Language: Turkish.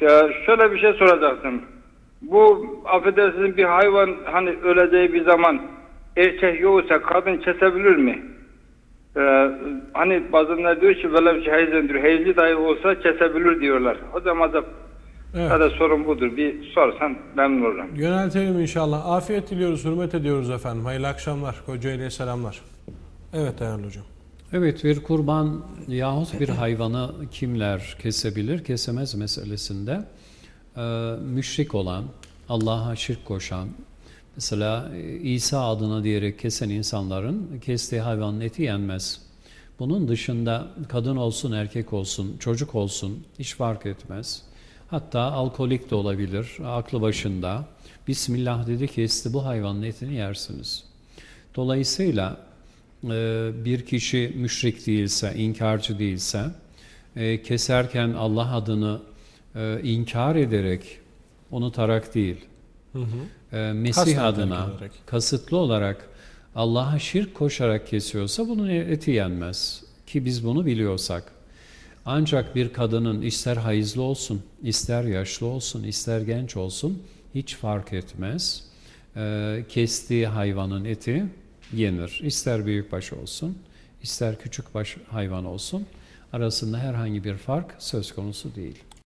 Ya şöyle bir şey soracaktım. Bu affedersiniz bir hayvan hani öleceği bir zaman erkek yoksa kadın kesebilir mi? Ee, hani bazıları diyor ki böyle bir şey heyzendir. Heyzli dahi olsa kesebilir diyorlar. Hocam acaba Evet. ya da sorun budur. Bir sorsan memnun olurum. Yöneltelim inşallah. Afiyet diliyoruz, hürmet ediyoruz efendim. Hayırlı akşamlar. Kocaeli'ye selamlar. Evet değerli hocam. Evet bir kurban yahut bir hayvanı kimler kesebilir kesemez meselesinde e, müşrik olan, Allah'a şirk koşan, mesela e, İsa adına diyerek kesen insanların kestiği hayvanın eti yenmez. Bunun dışında kadın olsun, erkek olsun, çocuk olsun hiç fark etmez. Hatta alkolik de olabilir, aklı başında. Bismillah dedi kesti bu hayvanın etini yersiniz. Dolayısıyla bir kişi müşrik değilse, inkarcı değilse, e, keserken Allah adını e, inkar ederek, unutarak değil, e, Mesih Kasten adına ederek. kasıtlı olarak Allah'a şirk koşarak kesiyorsa bunun eti yenmez. Ki biz bunu biliyorsak. Ancak bir kadının ister hayızlı olsun, ister yaşlı olsun, ister genç olsun hiç fark etmez. Ee, kestiği hayvanın eti yenir. İster büyükbaş olsun, ister küçükbaş hayvan olsun. Arasında herhangi bir fark söz konusu değil.